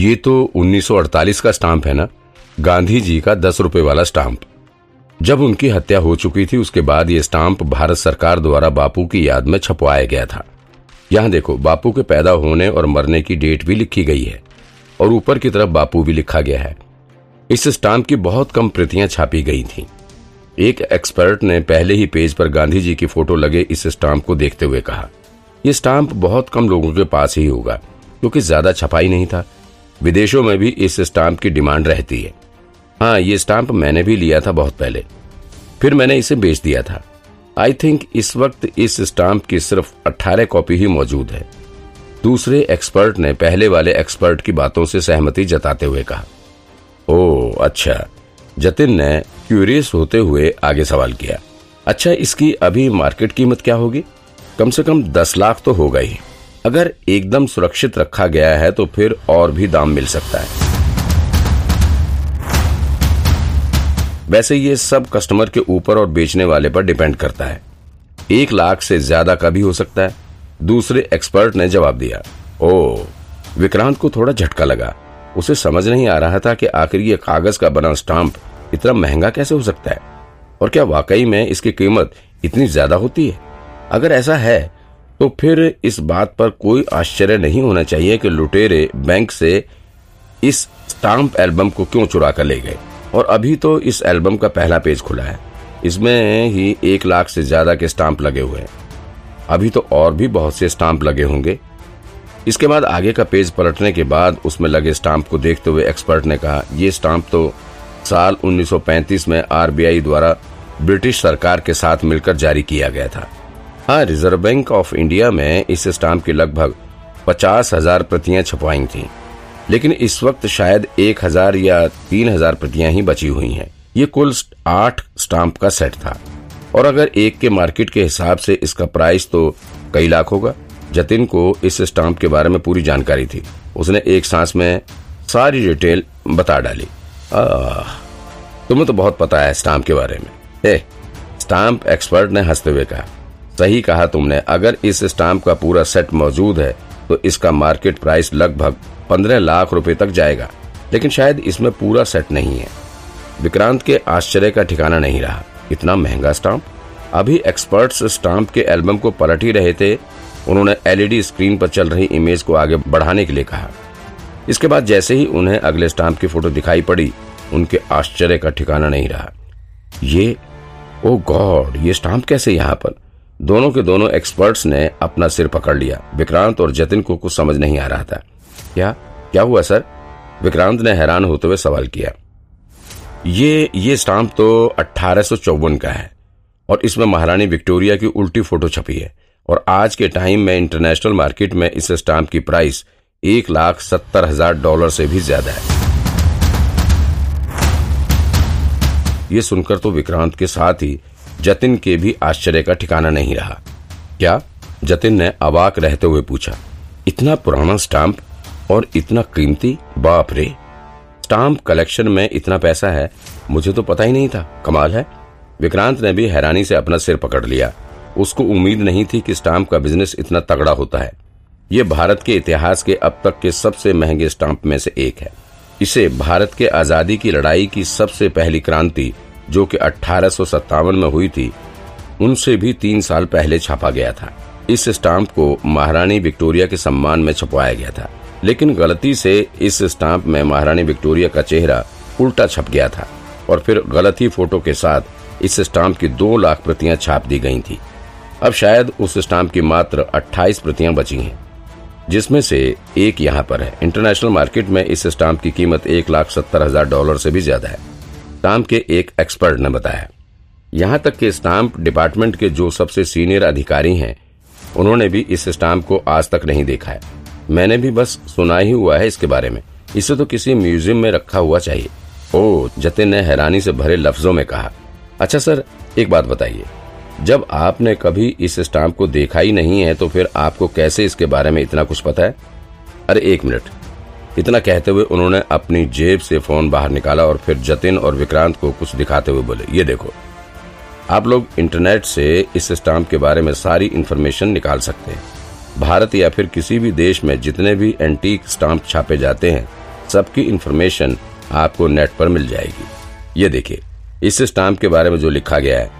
ये तो 1948 का स्टाम्प है ना? गांधी जी का दस रुपए वाला स्टाम्प। जब उनकी हत्या हो चुकी थी, उसके बाद ये स्टाम्प भारत सरकार द्वारा बापू की याद में छपवाया गया था। यहाँ देखो, बापू के पैदा होने और मरने की डेट भी लिखी गई है, और ऊपर की तरफ़ बापू भी लिखा गया है। इस स्टाम्प की बहुत कम प्रतियाँ छापी गई थीं। एक एक्सपर्ट ने पहले ही पेज पर गांधी जी की फ़ोटो लगे इस स्टाम्प को देखते हुए कहा यह स्टाम्प बहुत कम लोगों के पास ही होगा, क्योंकि ज़्यादा छपाई नहीं था। विदेशों में भी इस स्टाम्प की डिमांड रहती है। हाँ ये स्टाम्प मैंने भी लिया था बहुत पहले। फिर मैंने इसे बेच दिया था। आई थिंक इस वक्त इस स्टाम्प की सिर्फ़ 18 कॉपी ही मौजूद है। दूसरे एक्सपर्ट ने पहले वाले एक्सपर्ट की बातों से सहमति जताते हुए कहा। ओ अच्छा। जतिन ने क्यूरियस होते हुए आगे सवाल किया। अच्छा इसकी अभी मार्केट कीमत क्या होगी? कम से कम दस लाख तो होगा ही। अगर एकदम सुरक्षित रखा गया है तो फिर और भी दाम मिल सकता है। वैसे ये सब कस्टमर के ऊपर और बेचने वाले पर डिपेंड करता है। एक लाख से ज़्यादा का भी हो सकता है। दूसरे एक्सपर्ट ने जवाब दिया ओ विक्रांत को थोड़ा झटका लगा। उसे समझ नहीं आ रहा था कि आखिर ये कागज़ का बना स्टाम्प इतना महँगा कैसे हो सकता है? और क्या वाकई में इसकी कीमत इतनी ज़्यादा होती है? अगर ऐसा है तो फिर इस बात पर कोई आश्चर्य नहीं होना चाहिए कि लुटेरे बैंक से इस स्टाम्प एल्बम को क्यों चुरा कर ले गए। और अभी तो इस एल्बम का पहला पेज खुला है। इसमें ही एक लाख से ज़्यादा के स्टाम्प लगे हुए हैं। अभी तो और भी बहुत से स्टाम्प लगे होंगे। इसके बाद आगे का पेज पलटने के बाद उसमें लगे स्टाम्प को देखते हुए एक्सपर्ट ने कहा, ये स्टाम्प तो साल 1935 में आरबीआई द्वारा ब्रिटिश सरकार के साथ मिलकर जारी किया गया था। हाँ रिज़र्व बैंक ऑफ़ इंडिया में इस स्टाम्प की लगभग पचास हज़ार प्रतियाँ छपवाई थी। लेकिन इस वक्त शायद एक हज़ार या तीन हज़ार प्रतियाँ ही बची हुई हैं। ये कुल आठ स्टाम्प का सेट था। और अगर एक के मार्केट के हिसाब से इसका प्राइस तो कई लाख होगा। जतिन को इस स्टाम्प के बारे में पूरी जानकारी थी। उसने एक सांस में सारी डिटेल बता डाली। तुम्हें तो बहुत पता है स्टाम्प के बारे में। ए, स्टाम्प एक्सपर्ट ने हँसते हुए कहा सही कहा तुमने, अगर इस स्टाम्प का पूरा सेट मौजूद है तो इसका मार्केट प्राइस लगभग पंद्रह लाख रुपए तक जाएगा। लेकिन शायद इसमें पूरा सेट नहीं है। विक्रांत के आश्चर्य का ठिकाना नहीं रहा। इतना महँगा स्टाम्प? अभी एक्सपर्ट्स स्टाम्प के एल्बम को पलट ही रहे थे। उन्होंने एलईडी स्क्रीन पर चल रही इमेज को आगे बढ़ाने के लिए कहा। इसके बाद जैसे ही उन्हें अगले स्टाम्प की फ़ोटो दिखाई पड़ी, उनके आश्चर्य का ठिकाना नहीं रहा। ये, ओ गॉड, ये स्टाम्प कैसे यहाँ पर? दोनों के दोनों एक्सपर्ट्स ने अपना सिर पकड़ लिया। विक्रांत और जतिन को कुछ समझ नहीं आ रहा था। क्या? क्या हुआ, सर? विक्रांत ने हैरान होते हुए सवाल किया। ये ये स्टाम्प तो अठारह का है और इसमें महारानी विक्टोरिया की उल्टी फ़ोटो छपी है और आज के टाइम में इंटरनेशनल मार्केट में इस स्टाम्प की प्राइस एक लाख सत्तर हज़ार डॉलर से भी ज़्यादा है। ये सुनकर तो विक्रांत के साथ ही जतिन के भी आश्चर्य का ठिकाना नहीं रहा। क्या? जतिन ने अवाक रहते हुए पूछा, इतना पुराना स्टाम्प और इतना कीमती? बाप रे! स्टाम्प कलेक्शन में इतना पैसा है, मुझे तो पता ही नहीं था। कमाल है। विक्रांत ने भी हैरानी से अपना सिर पकड़ लिया। उसको उम्मीद नहीं थी कि स्टाम्प का बिज़नेस इतना तगड़ा होता है। ये भारत के इतिहास के अब तक के सबसे महँगे स्टाम्प में से एक है। इसे भारत के आज़ादी की लड़ाई की सबसे पहली क्रांति जो कि अठारह में हुई थी, उनसे भी तीन साल पहले छापा गया था। इस स्टाम्प को महारानी विक्टोरिया के सम्मान में छपवाया गया था। लेकिन गलती से इस स्टाम्प में महारानी विक्टोरिया का चेहरा उल्टा छप गया था और फिर गलत ही फ़ोटो के साथ इस स्टाम्प की दो लाख प्रतियाँ छाप दी गई थी। अब शायद उस स्टाम्प की मात्र 28 प्रतियाँ बची हैं, जिसमें से एक यहाँ पर है। इंटरनेशनल मार्केट में इस स्टाम्प की कीमत एक लाख सत्तर हज़ार डॉलर से भी ज़्यादा है। स्टाम्प के एक एक्सपर्ट ने बताया। यहाँ तक कि स्टाम्प डिपार्टमेंट के जो सबसे सीनियर अधिकारी हैं, उन्होंने भी इस स्टाम्प को आज तक नहीं देखा है। मैंने भी बस सुना ही हुआ है इसके बारे में। इसे तो किसी म्यूज़ियम में रखा हुआ चाहिए। ओ, जतिन ने हैरानी से भरे लफ्जों में कहा। अच्छा सर, एक बात बताइए। जब आपने कभी इस स्टाम्प को देखा ही नहीं है तो फिर आपको कैसे इसके बारे में इतना कुछ पता है? अरे, एक मिनट। इतना कहते हुए उन्होंने अपनी जेब से फ़ोन बाहर निकाला और फिर जतिन और विक्रांत को कुछ दिखाते हुए बोले, ये देखो, आप लोग इंटरनेट से इस स्टाम्प के बारे में सारी इन्फॉर्मेशन निकाल सकते हैं। भारत या फिर किसी भी देश में जितने भी एंटीक स्टाम्प छापे जाते हैं, सबकी इन्फॉर्मेशन आपको नेट पर मिल जाएगी। ये देखिए, इस स्टाम्प के बारे में जो लिखा गया है,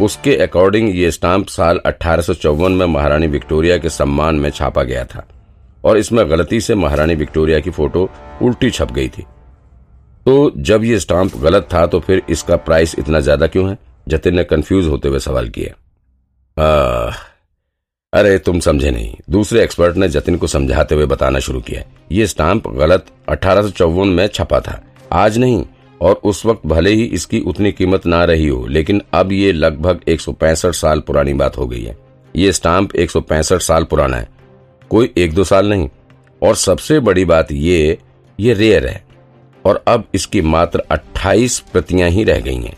उसके अकॉर्डिंग ये स्टाम्प साल अठारह सौ चौवन में महारानी विक्टोरिया के सम्मान में छापा गया था। और इसमें गलती से महारानी विक्टोरिया की फ़ोटो उल्टी छप गई थी। तो जब ये स्टाम्प गलत था तो फिर इसका प्राइस इतना ज़्यादा क्यों है? जतिन ने कंफ्यूज होते हुए सवाल किया। अरे तुम समझे नहीं। दूसरे एक्सपर्ट ने जतिन को समझाते हुए बताना शुरू किया। ये स्टाम्प गलत अठारह में छपा था। आज नहीं, और उस वक्त भले ही इसकी उतनी कीमत ना रही हो, लेकिन अब ये लगभग एक सौ पैंसठ साल पुरानी बात हो गई है। ये स्टाम्प एक सौ पैंसठ साल पुराना है। कोई एक दो साल नहीं। और सबसे बड़ी बात ये ये रेयर है। और अब इसकी मात्र 28 प्रतियाँ ही रह गई हैं।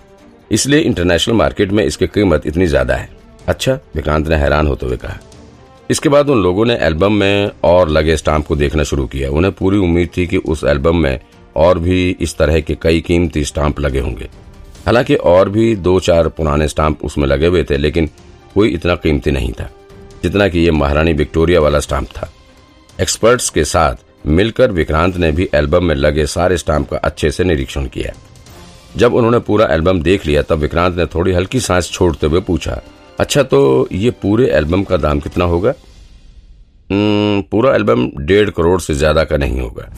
इसलिए इंटरनेशनल मार्केट में इसकी कीमत इतनी ज़्यादा है। अच्छा विक्रांत ने हैरान होते हुए कहा। इसके बाद उन लोगों ने एल्बम में और लगे स्टाम्प को देखना शुरू किया। उन्हें पूरी उम्मीद थी कि उस एल्बम में और भी इस तरह के कई कीमती स्टाम्प लगे होंगे। हालाँकि और भी दो चार पुराने स्टाम्प उसमें लगे हुए थे, लेकिन कोई इतना कीमती नहीं था। जितना कि ये महारानी विक्टोरिया वाला स्टाम्प था। एक्सपर्ट्स के साथ मिलकर विक्रांत ने भी एल्बम में लगे सारे स्टाम्प का अच्छे से निरीक्षण किया। जब उन्होंने पूरा एल्बम देख लिया, तब विक्रांत ने थोड़ी हल्की सांस छोड़ते हुए पूछा अच्छा तो ये पूरे एल्बम का दाम कितना होगा? पूरा एल्बम डेढ़ करोड़ से ज़्यादा का नहीं होगा।